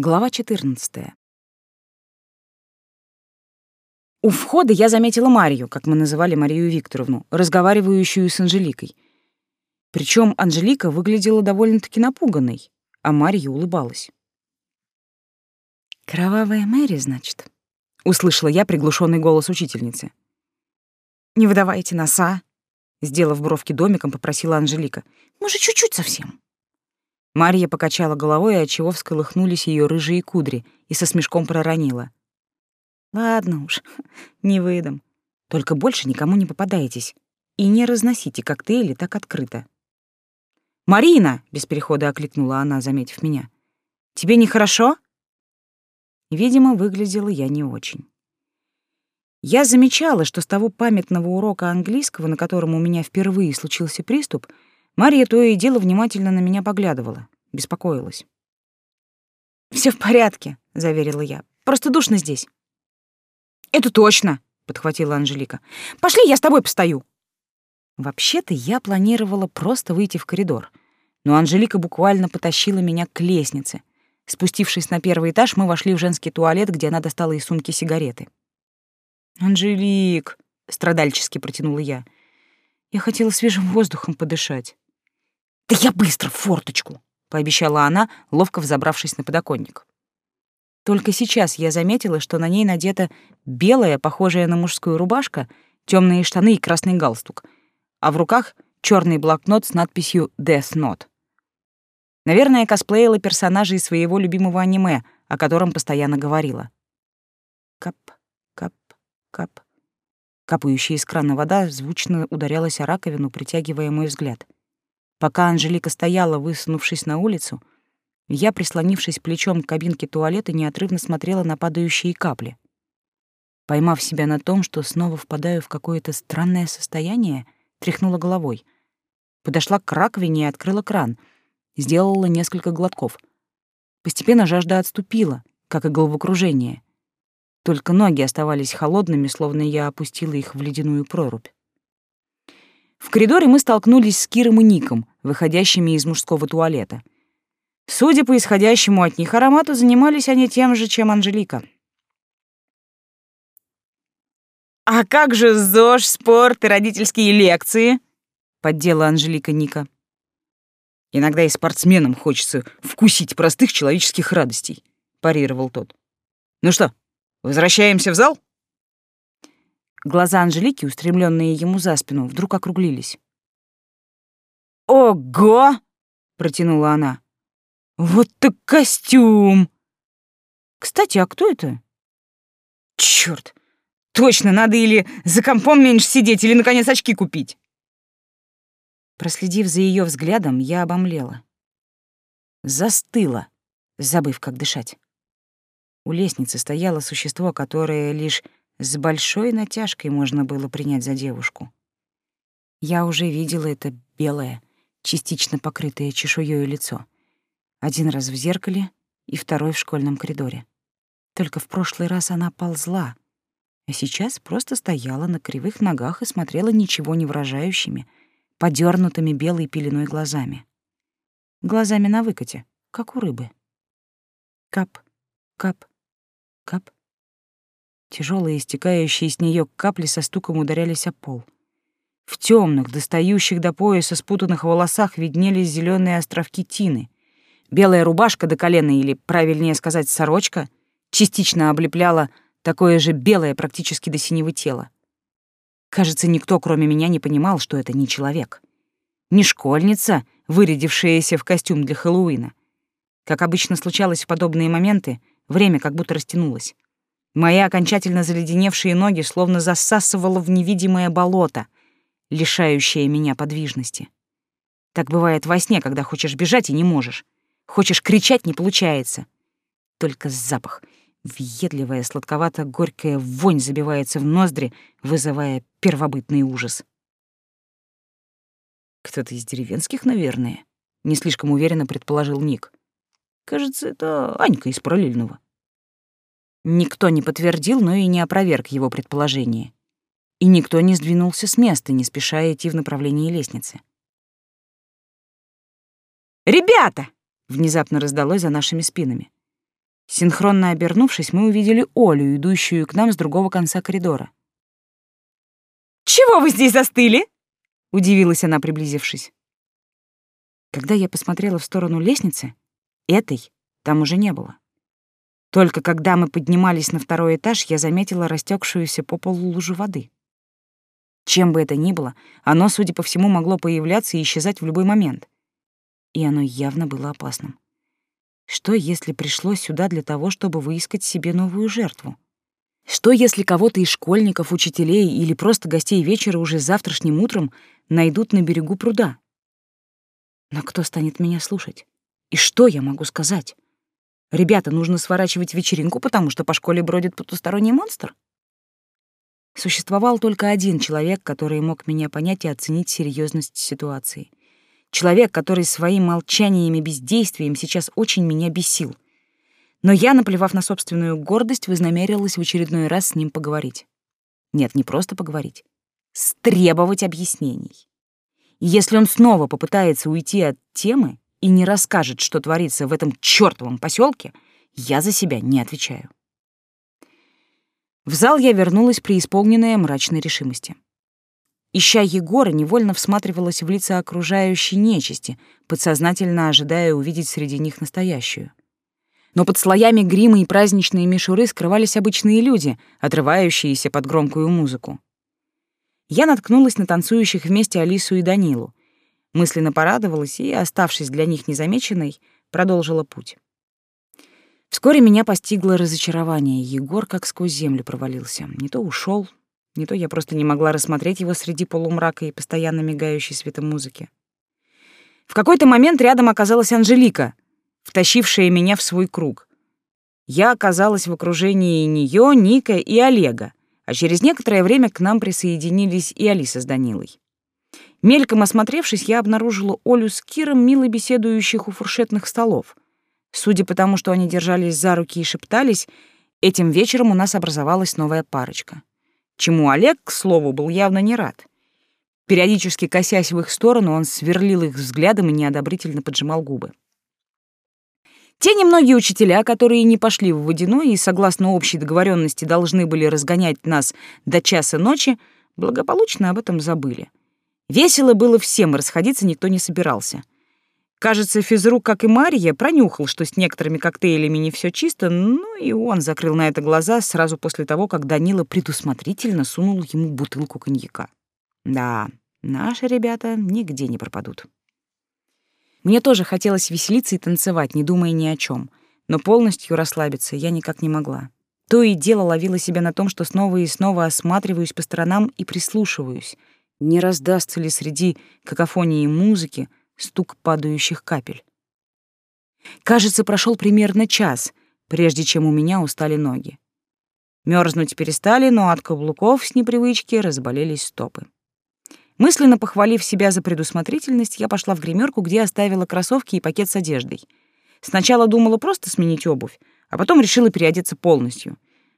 Глава 14. У входа я заметила Марию, как мы называли Марию Викторовну, разговаривающую с Анжеликой. Причем Анжелика выглядела довольно-таки напуганной, а Мария улыбалась. «Кровавая Мэри, значит?» — услышала я приглушенный голос учительницы. «Не выдавайте носа», — сделав бровки домиком, попросила Анжелика. «Мы же чуть-чуть совсем». Марья покачала головой, отчего всколыхнулись ее рыжие кудри, и со смешком проронила. «Ладно уж, не выдам. Только больше никому не попадайтесь. И не разносите коктейли так открыто». «Марина!» — без перехода окликнула она, заметив меня. «Тебе нехорошо?» Видимо, выглядела я не очень. Я замечала, что с того памятного урока английского, на котором у меня впервые случился приступ, Мария то и дело внимательно на меня поглядывала, беспокоилась. Все в порядке», — заверила я. «Просто душно здесь». «Это точно», — подхватила Анжелика. «Пошли, я с тобой постою». Вообще-то я планировала просто выйти в коридор, но Анжелика буквально потащила меня к лестнице, Спустившись на первый этаж, мы вошли в женский туалет, где она достала из сумки сигареты. «Анжелик», — страдальчески протянула я, — «я хотела свежим воздухом подышать». «Да я быстро в форточку», — пообещала она, ловко взобравшись на подоконник. Только сейчас я заметила, что на ней надета белая, похожая на мужскую рубашка, темные штаны и красный галстук, а в руках черный блокнот с надписью «Death Note». Наверное, косплеила персонажей своего любимого аниме, о котором постоянно говорила. Кап, кап, кап. Капающая из крана вода звучно ударялась о раковину, притягивая мой взгляд. Пока Анжелика стояла, высунувшись на улицу, я, прислонившись плечом к кабинке туалета, неотрывно смотрела на падающие капли. Поймав себя на том, что снова впадаю в какое-то странное состояние, тряхнула головой. Подошла к раковине и открыла кран — сделала несколько глотков. Постепенно жажда отступила, как и головокружение. Только ноги оставались холодными, словно я опустила их в ледяную прорубь. В коридоре мы столкнулись с Киром и Ником, выходящими из мужского туалета. Судя по исходящему от них аромату, занимались они тем же, чем Анжелика. «А как же ЗОЖ, спорт и родительские лекции?» — поддела Анжелика Ника. Иногда и спортсменам хочется вкусить простых человеческих радостей, парировал тот. Ну что, возвращаемся в зал? Глаза Анжелики, устремленные ему за спину, вдруг округлились. «Ого!» — протянула она. «Вот так костюм!» «Кстати, а кто это?» «Чёрт! Точно, надо или за компом меньше сидеть, или, наконец, очки купить!» Проследив за ее взглядом, я обомлела. Застыла, забыв, как дышать. У лестницы стояло существо, которое лишь с большой натяжкой можно было принять за девушку. Я уже видела это белое, частично покрытое чешуей лицо. Один раз в зеркале и второй в школьном коридоре. Только в прошлый раз она ползла, а сейчас просто стояла на кривых ногах и смотрела ничего не выражающими, подернутыми белой пеленой глазами. Глазами на выкате, как у рыбы. Кап, кап, кап. Тяжелые, истекающие с нее капли со стуком ударялись о пол. В темных, достающих до пояса спутанных волосах виднелись зеленые островки тины. Белая рубашка до колена, или, правильнее сказать, сорочка, частично облепляла такое же белое практически до синего тела. Кажется, никто, кроме меня, не понимал, что это не человек. Не школьница, вырядившаяся в костюм для Хэллоуина. Как обычно случалось в подобные моменты, время как будто растянулось. Мои окончательно заледеневшие ноги словно засасывало в невидимое болото, лишающее меня подвижности. Так бывает во сне, когда хочешь бежать и не можешь. Хочешь кричать — не получается. Только запах — Въедливая, сладковато-горькая вонь забивается в ноздри, вызывая первобытный ужас. «Кто-то из деревенских, наверное», — не слишком уверенно предположил Ник. «Кажется, это Анька из параллельного». Никто не подтвердил, но и не опроверг его предположение. И никто не сдвинулся с места, не спеша идти в направлении лестницы. «Ребята!» — внезапно раздалось за нашими спинами. Синхронно обернувшись, мы увидели Олю, идущую к нам с другого конца коридора. «Чего вы здесь застыли?» — удивилась она, приблизившись. Когда я посмотрела в сторону лестницы, этой там уже не было. Только когда мы поднимались на второй этаж, я заметила растекшуюся по полу лужу воды. Чем бы это ни было, оно, судя по всему, могло появляться и исчезать в любой момент. И оно явно было опасным. Что, если пришло сюда для того, чтобы выискать себе новую жертву? Что, если кого-то из школьников, учителей или просто гостей вечера уже завтрашним утром найдут на берегу пруда? Но кто станет меня слушать? И что я могу сказать? Ребята, нужно сворачивать вечеринку, потому что по школе бродит потусторонний монстр? Существовал только один человек, который мог меня понять и оценить серьезность ситуации. Человек, который своим молчанием и бездействием сейчас очень меня бесил. Но я, наплевав на собственную гордость, вознамерилась в очередной раз с ним поговорить. Нет, не просто поговорить. Стребовать объяснений. И если он снова попытается уйти от темы, и не расскажет, что творится в этом чёртовом поселке, я за себя не отвечаю. В зал я вернулась преисполненная мрачной решимости. Ища Егора, невольно всматривалась в лица окружающей нечисти, подсознательно ожидая увидеть среди них настоящую. Но под слоями грима и праздничной мишуры скрывались обычные люди, отрывающиеся под громкую музыку. Я наткнулась на танцующих вместе Алису и Данилу, мысленно порадовалась и, оставшись для них незамеченной, продолжила путь. Вскоре меня постигло разочарование. Егор как сквозь землю провалился. Не то ушел, не то я просто не могла рассмотреть его среди полумрака и постоянно мигающей светом музыки. В какой-то момент рядом оказалась Анжелика, втащившая меня в свой круг. Я оказалась в окружении нее, Ника и Олега, а через некоторое время к нам присоединились и Алиса с Данилой. Мельком осмотревшись, я обнаружила Олю с Киром, мило беседующих у фуршетных столов. Судя по тому, что они держались за руки и шептались, этим вечером у нас образовалась новая парочка. Чему Олег, к слову, был явно не рад. Периодически косясь в их сторону, он сверлил их взглядом и неодобрительно поджимал губы. Те немногие учителя, которые не пошли в водяной и, согласно общей договоренности, должны были разгонять нас до часа ночи, благополучно об этом забыли. Весело было всем, расходиться никто не собирался. Кажется, физрук, как и Марья, пронюхал, что с некоторыми коктейлями не все чисто, ну и он закрыл на это глаза сразу после того, как Данила предусмотрительно сунул ему бутылку коньяка. Да, наши ребята нигде не пропадут. Мне тоже хотелось веселиться и танцевать, не думая ни о чем, но полностью расслабиться я никак не могла. То и дело ловила себя на том, что снова и снова осматриваюсь по сторонам и прислушиваюсь — не раздастся ли среди какофонии музыки стук падающих капель. Кажется, прошел примерно час, прежде чем у меня устали ноги. Мерзнуть перестали, но от каблуков с непривычки разболелись стопы. Мысленно похвалив себя за предусмотрительность, я пошла в гримерку, где оставила кроссовки и пакет с одеждой. Сначала думала просто сменить обувь, а потом решила переодеться полностью.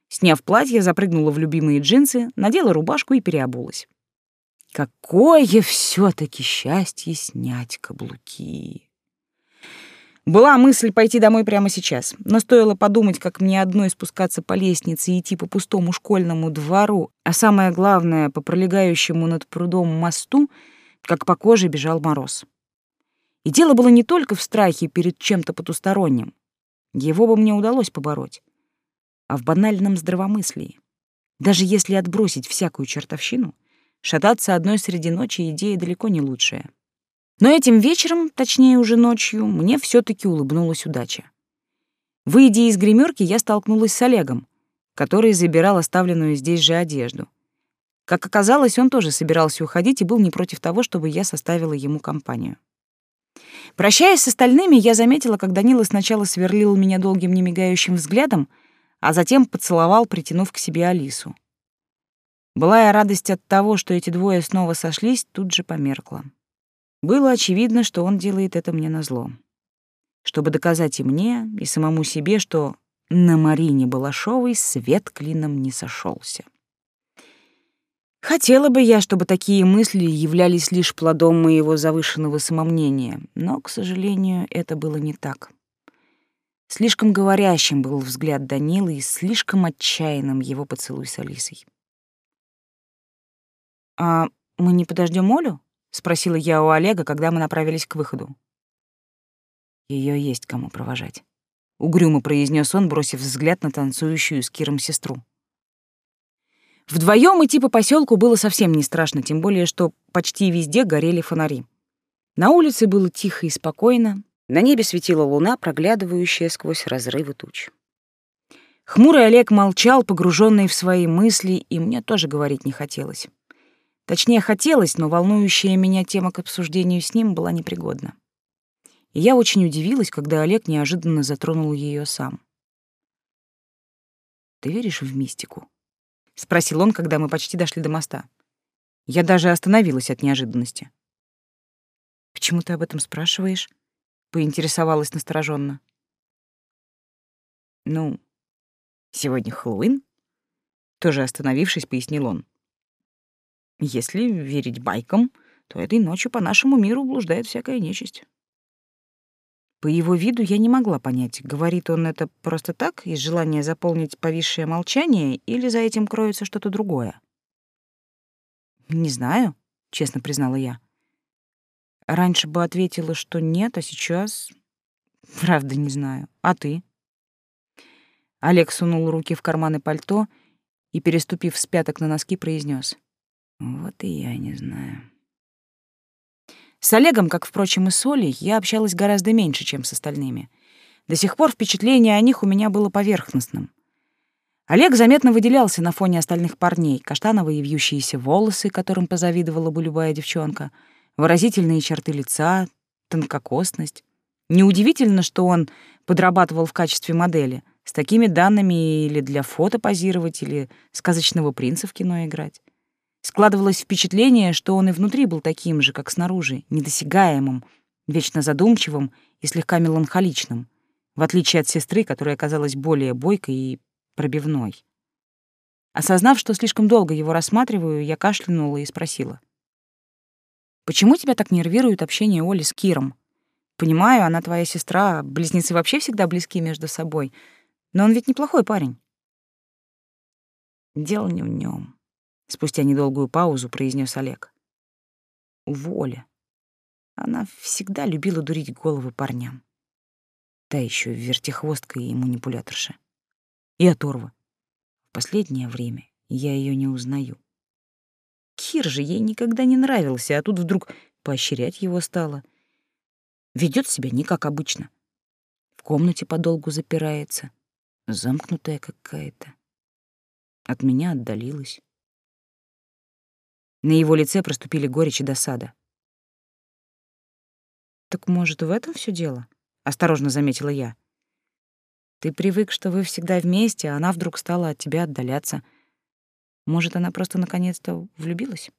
Сняв платье, запрыгнула в любимые джинсы, надела рубашку и переобулась. Какое все-таки счастье снять каблуки! Была мысль пойти домой прямо сейчас, но стоило подумать, как мне одной спускаться по лестнице и идти по пустому школьному двору, а самое главное, по пролегающему над прудом мосту, как по коже бежал мороз. И дело было не только в страхе перед чем-то потусторонним. Его бы мне удалось побороть, а в банальном здравомыслии. Даже если отбросить всякую чертовщину — Шататься одной среди ночи идея далеко не лучшая. Но этим вечером, точнее уже ночью, мне все таки улыбнулась удача. Выйдя из гримерки, я столкнулась с Олегом, который забирал оставленную здесь же одежду. Как оказалось, он тоже собирался уходить и был не против того, чтобы я составила ему компанию. Прощаясь с остальными, я заметила, как Данила сначала сверлил меня долгим немигающим взглядом, а затем поцеловал, притянув к себе Алису. Былая радость от того, что эти двое снова сошлись, тут же померкла. Было очевидно, что он делает это мне назло. Чтобы доказать и мне, и самому себе, что на Марине Балашовой свет клином не сошелся. Хотела бы я, чтобы такие мысли являлись лишь плодом моего завышенного самомнения, но, к сожалению, это было не так. Слишком говорящим был взгляд Данилы и слишком отчаянным его поцелуй с Алисой. «А мы не подождем Олю?» — спросила я у Олега, когда мы направились к выходу. Ее есть кому провожать. Угрюмо произнес он, бросив взгляд на танцующую с Киром сестру. Вдвоем идти по поселку было совсем не страшно, тем более, что почти везде горели фонари. На улице было тихо и спокойно, на небе светила луна, проглядывающая сквозь разрывы туч. Хмурый Олег молчал, погруженный в свои мысли, и мне тоже говорить не хотелось. Точнее, хотелось, но волнующая меня тема к обсуждению с ним была непригодна. И я очень удивилась, когда Олег неожиданно затронул ее сам. «Ты веришь в мистику?» — спросил он, когда мы почти дошли до моста. Я даже остановилась от неожиданности. «Почему ты об этом спрашиваешь?» — поинтересовалась настороженно. «Ну, сегодня Хэллоуин?» Тоже остановившись, пояснил он. «Если верить байкам, то этой ночью по нашему миру блуждает всякая нечисть». По его виду я не могла понять, говорит он это просто так, из желания заполнить повисшее молчание, или за этим кроется что-то другое. «Не знаю», — честно признала я. Раньше бы ответила, что нет, а сейчас... Правда, не знаю. А ты? Олег сунул руки в карманы пальто и, переступив с пяток на носки, произнес: «Вот и я не знаю». С Олегом, как, впрочем, и с Олей, я общалась гораздо меньше, чем с остальными. До сих пор впечатление о них у меня было поверхностным. Олег заметно выделялся на фоне остальных парней. Каштановые вьющиеся волосы, которым позавидовала бы любая девчонка, выразительные черты лица, тонкокосность. Неудивительно, что он подрабатывал в качестве модели. С такими данными или для фото позировать, или сказочного принца в кино играть. Складывалось впечатление, что он и внутри был таким же, как снаружи, недосягаемым, вечно задумчивым и слегка меланхоличным, в отличие от сестры, которая оказалась более бойкой и пробивной. Осознав, что слишком долго его рассматриваю, я кашлянула и спросила. «Почему тебя так нервирует общение Оли с Киром? Понимаю, она твоя сестра, близнецы вообще всегда близки между собой, но он ведь неплохой парень». «Дело не в нем, Спустя недолгую паузу произнес Олег. Воля. Она всегда любила дурить головы парням. Та еще вертихвостка и манипуляторша. И оторва. В последнее время я ее не узнаю. Кир же ей никогда не нравился, а тут вдруг поощрять его стало. Ведет себя не как обычно. В комнате подолгу запирается, замкнутая какая-то. От меня отдалилась. На его лице проступили горечь и досада. «Так, может, в этом все дело?» — осторожно заметила я. «Ты привык, что вы всегда вместе, а она вдруг стала от тебя отдаляться. Может, она просто наконец-то влюбилась?»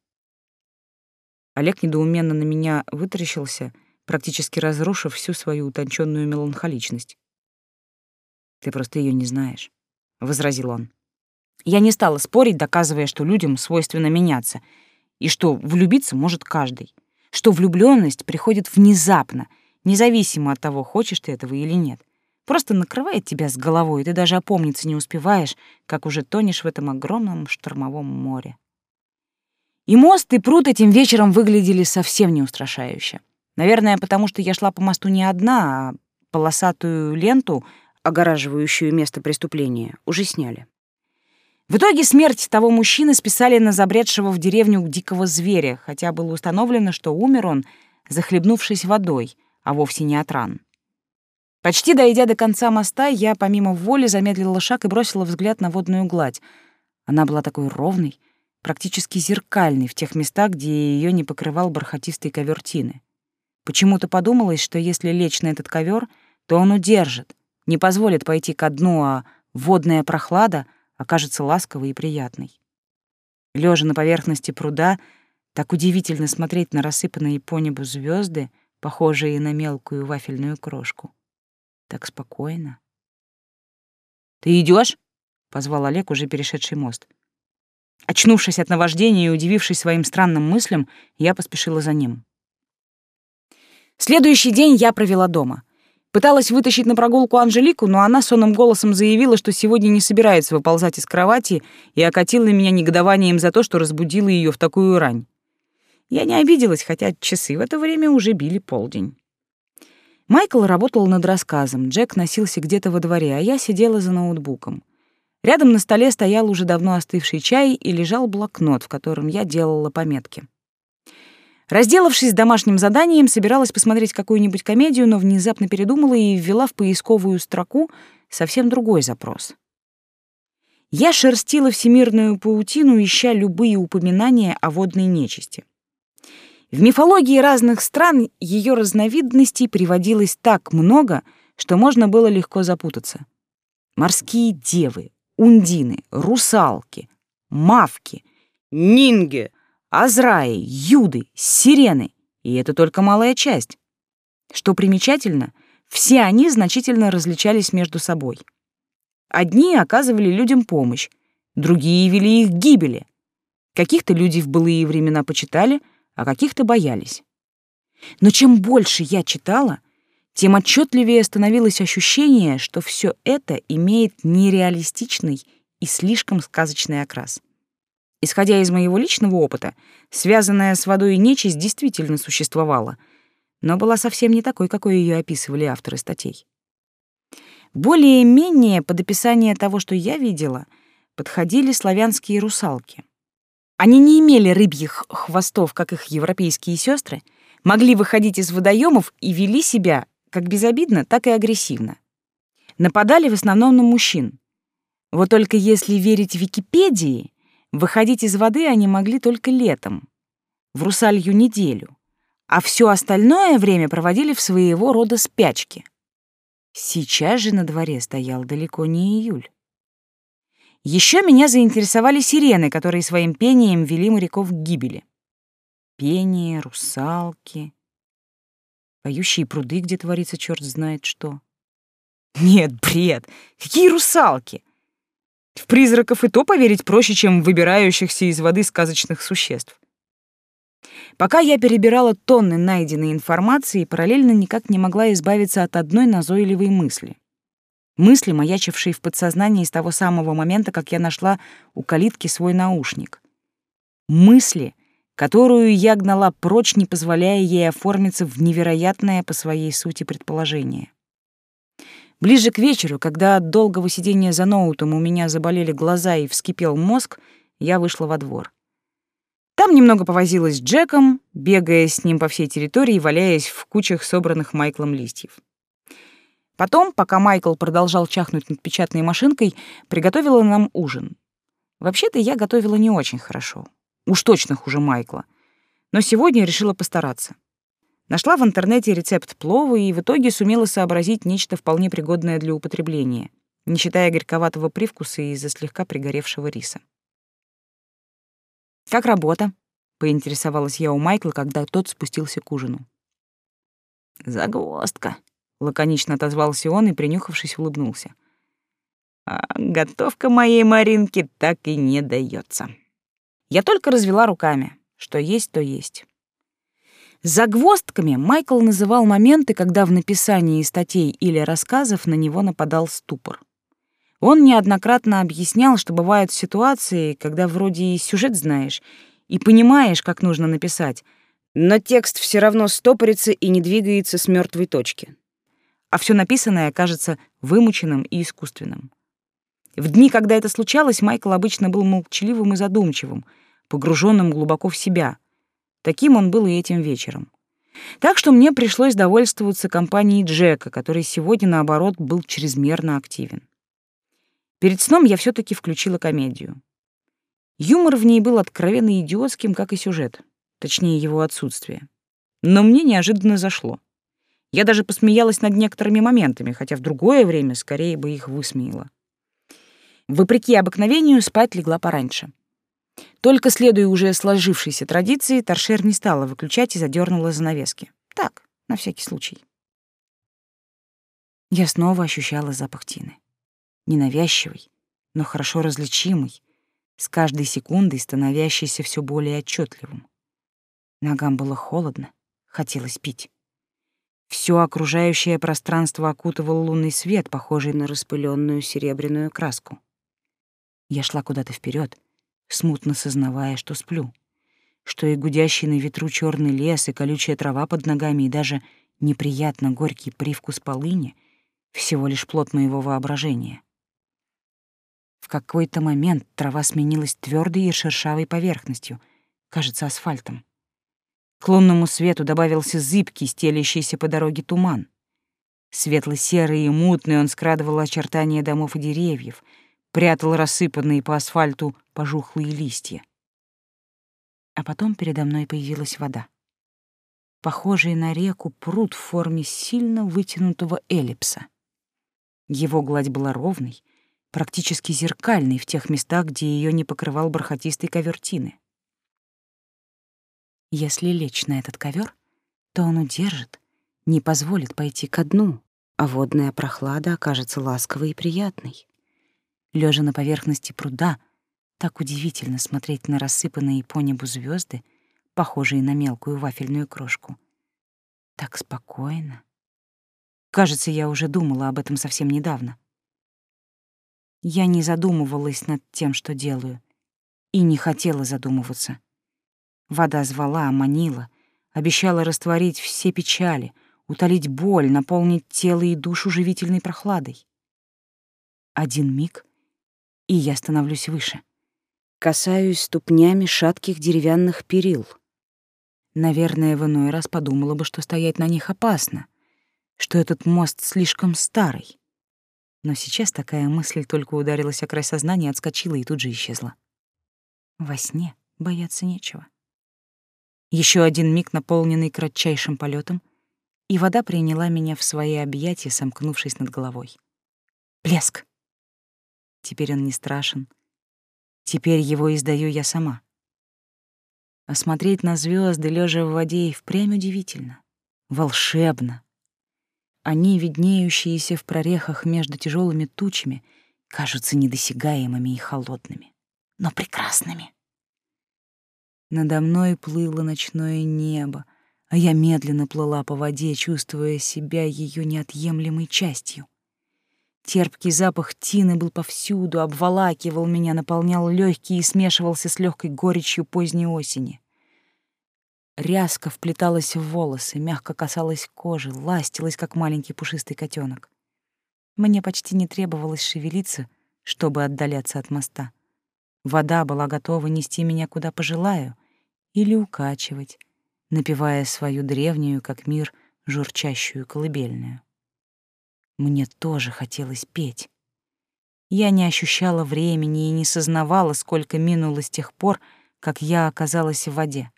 Олег недоуменно на меня вытаращился, практически разрушив всю свою утонченную меланхоличность. «Ты просто ее не знаешь», — возразил он. Я не стала спорить, доказывая, что людям свойственно меняться — и что влюбиться может каждый, что влюбленность приходит внезапно, независимо от того, хочешь ты этого или нет. Просто накрывает тебя с головой, и ты даже опомниться не успеваешь, как уже тонешь в этом огромном штормовом море. И мост, и пруд этим вечером выглядели совсем не устрашающе. Наверное, потому что я шла по мосту не одна, а полосатую ленту, огораживающую место преступления, уже сняли. В итоге смерть того мужчины списали на забредшего в деревню дикого зверя, хотя было установлено, что умер он, захлебнувшись водой, а вовсе не от ран. Почти дойдя до конца моста, я помимо воли замедлила шаг и бросила взгляд на водную гладь. Она была такой ровной, практически зеркальной в тех местах, где ее не покрывал бархатистый ковер тины. Почему-то подумалось, что если лечь на этот ковер, то он удержит, не позволит пойти ко дну, а водная прохлада — окажется ласковой и приятной. Лежа на поверхности пруда, так удивительно смотреть на рассыпанные по небу звезды, похожие на мелкую вафельную крошку. Так спокойно. «Ты идешь? позвал Олег, уже перешедший мост. Очнувшись от наваждения и удивившись своим странным мыслям, я поспешила за ним. Следующий день я провела дома. Пыталась вытащить на прогулку Анжелику, но она сонным голосом заявила, что сегодня не собирается выползать из кровати и окатила меня негодованием за то, что разбудила ее в такую рань. Я не обиделась, хотя часы в это время уже били полдень. Майкл работал над рассказом, Джек носился где-то во дворе, а я сидела за ноутбуком. Рядом на столе стоял уже давно остывший чай и лежал блокнот, в котором я делала пометки. Разделавшись с домашним заданием, собиралась посмотреть какую-нибудь комедию, но внезапно передумала и ввела в поисковую строку совсем другой запрос. Я шерстила всемирную паутину, ища любые упоминания о водной нечисти. В мифологии разных стран ее разновидностей приводилось так много, что можно было легко запутаться. Морские девы, ундины, русалки, мавки, нинги — Азраи, Юды, Сирены. И это только малая часть. Что примечательно, все они значительно различались между собой. Одни оказывали людям помощь, другие вели их к гибели. Каких-то люди в былые времена почитали, а каких-то боялись. Но чем больше я читала, тем отчетливее становилось ощущение, что все это имеет нереалистичный и слишком сказочный окрас. Исходя из моего личного опыта, связанная с водой нечисть действительно существовала, но была совсем не такой, какой ее описывали авторы статей. Более-менее под описание того, что я видела, подходили славянские русалки. Они не имели рыбьих хвостов, как их европейские сестры, могли выходить из водоемов и вели себя как безобидно, так и агрессивно. Нападали в основном на мужчин. Вот только если верить Википедии, Выходить из воды они могли только летом, в русалью неделю, а все остальное время проводили в своего рода спячке. Сейчас же на дворе стоял далеко не июль. Еще меня заинтересовали сирены, которые своим пением вели моряков к гибели. Пение, русалки, поющие пруды, где творится черт знает что. Нет, бред! Какие русалки! В призраков и то поверить проще, чем в выбирающихся из воды сказочных существ. Пока я перебирала тонны найденной информации, параллельно никак не могла избавиться от одной назойливой мысли. Мысли, маячившей в подсознании с того самого момента, как я нашла у калитки свой наушник. Мысли, которую я гнала прочь, не позволяя ей оформиться в невероятное по своей сути предположение. Ближе к вечеру, когда от долгого сидения за ноутом у меня заболели глаза и вскипел мозг, я вышла во двор. Там немного повозилась с Джеком, бегая с ним по всей территории и валяясь в кучах собранных Майклом листьев. Потом, пока Майкл продолжал чахнуть над печатной машинкой, приготовила нам ужин. Вообще-то я готовила не очень хорошо. Уж точно хуже Майкла. Но сегодня решила постараться. Нашла в интернете рецепт плова и в итоге сумела сообразить нечто вполне пригодное для употребления, не считая горьковатого привкуса из-за слегка пригоревшего риса. «Как работа?» — поинтересовалась я у Майкла, когда тот спустился к ужину. «Загвоздка», — лаконично отозвался он и, принюхавшись, улыбнулся. «А готовка моей Маринки так и не дается. Я только развела руками. Что есть, то есть. Загвоздками Майкл называл моменты, когда в написании статей или рассказов на него нападал ступор. Он неоднократно объяснял, что бывают ситуации, когда вроде и сюжет знаешь, и понимаешь, как нужно написать, но текст все равно стопорится и не двигается с мертвой точки. А все написанное кажется вымученным и искусственным. В дни, когда это случалось, Майкл обычно был молчаливым и задумчивым, погруженным глубоко в себя — Таким он был и этим вечером. Так что мне пришлось довольствоваться компанией Джека, который сегодня, наоборот, был чрезмерно активен. Перед сном я все таки включила комедию. Юмор в ней был откровенно идиотским, как и сюжет, точнее, его отсутствие. Но мне неожиданно зашло. Я даже посмеялась над некоторыми моментами, хотя в другое время скорее бы их высмеяла. Вопреки обыкновению, спать легла пораньше. Только следуя уже сложившейся традиции, торшер не стала выключать и задернула занавески. Так, на всякий случай. Я снова ощущала запах тины. Ненавязчивый, но хорошо различимый, с каждой секундой становящийся все более отчетливым. Ногам было холодно, хотелось пить. Все окружающее пространство окутывал лунный свет, похожий на распыленную серебряную краску. Я шла куда-то вперед, смутно сознавая, что сплю, что и гудящий на ветру черный лес, и колючая трава под ногами, и даже неприятно горький привкус полыни — всего лишь плод моего воображения. В какой-то момент трава сменилась твердой и шершавой поверхностью, кажется, асфальтом. К лунному свету добавился зыбкий, стелящийся по дороге туман. Светло-серый и мутный он скрадывал очертания домов и деревьев, прятал рассыпанные по асфальту пожухлые листья. А потом передо мной появилась вода. Похожий на реку пруд в форме сильно вытянутого эллипса. Его гладь была ровной, практически зеркальной в тех местах, где ее не покрывал бархатистый ковер тины. Если лечь на этот ковер, то он удержит, не позволит пойти ко дну, а водная прохлада окажется ласковой и приятной. Лежа на поверхности пруда, так удивительно смотреть на рассыпанные по небу звезды, похожие на мелкую вафельную крошку. Так спокойно. Кажется, я уже думала об этом совсем недавно. Я не задумывалась над тем, что делаю, и не хотела задумываться. Вода звала, манила, обещала растворить все печали, утолить боль, наполнить тело и душу живительной прохладой. Один миг, и я становлюсь выше. Касаюсь ступнями шатких деревянных перил. Наверное, в иной раз подумала бы, что стоять на них опасно, что этот мост слишком старый. Но сейчас такая мысль только ударилась о край сознания, отскочила и тут же исчезла. Во сне бояться нечего. Еще один миг, наполненный кратчайшим полетом, и вода приняла меня в свои объятия, сомкнувшись над головой. Блеск! Теперь он не страшен. Теперь его издаю я сама. А смотреть на звезды, лежа в воде, и впрямь удивительно. Волшебно. Они, виднеющиеся в прорехах между тяжелыми тучами, кажутся недосягаемыми и холодными, но прекрасными. Надо мной плыло ночное небо, а я медленно плыла по воде, чувствуя себя ее неотъемлемой частью. Терпкий запах тины был повсюду, обволакивал меня, наполнял легкие и смешивался с легкой горечью поздней осени. Ряска вплеталась в волосы, мягко касалась кожи, ластилась, как маленький пушистый котенок. Мне почти не требовалось шевелиться, чтобы отдаляться от моста. Вода была готова нести меня куда пожелаю, или укачивать, напевая свою древнюю, как мир, журчащую колыбельную. Мне тоже хотелось петь. Я не ощущала времени и не сознавала, сколько минуло с тех пор, как я оказалась в воде.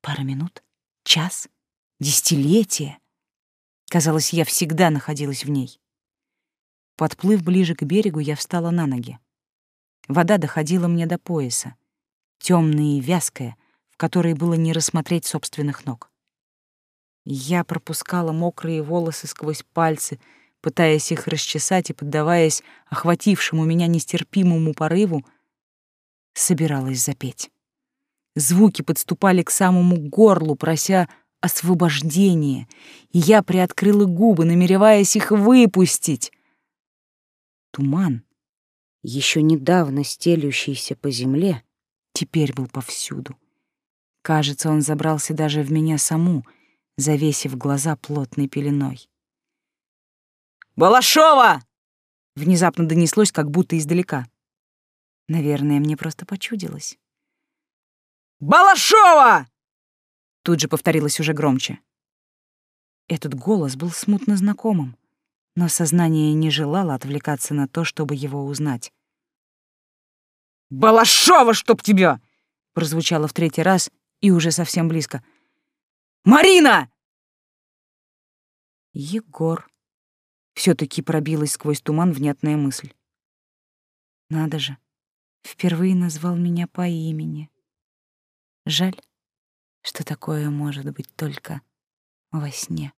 Пара минут? Час? Десятилетие? Казалось, я всегда находилась в ней. Подплыв ближе к берегу, я встала на ноги. Вода доходила мне до пояса, темная и вязкая, в которой было не рассмотреть собственных ног. Я пропускала мокрые волосы сквозь пальцы, пытаясь их расчесать и поддаваясь охватившему меня нестерпимому порыву, собиралась запеть. Звуки подступали к самому горлу, прося освобождения, и я приоткрыла губы, намереваясь их выпустить. Туман, еще недавно стелющийся по земле, теперь был повсюду. Кажется, он забрался даже в меня саму, завесив глаза плотной пеленой. «Балашова!» Внезапно донеслось, как будто издалека. Наверное, мне просто почудилось. «Балашова!» Тут же повторилось уже громче. Этот голос был смутно знакомым, но сознание не желало отвлекаться на то, чтобы его узнать. «Балашова, чтоб тебя!» прозвучало в третий раз, и уже совсем близко. «Марина!» «Егор!» Все таки пробилась сквозь туман внятная мысль. «Надо же, впервые назвал меня по имени. Жаль, что такое может быть только во сне».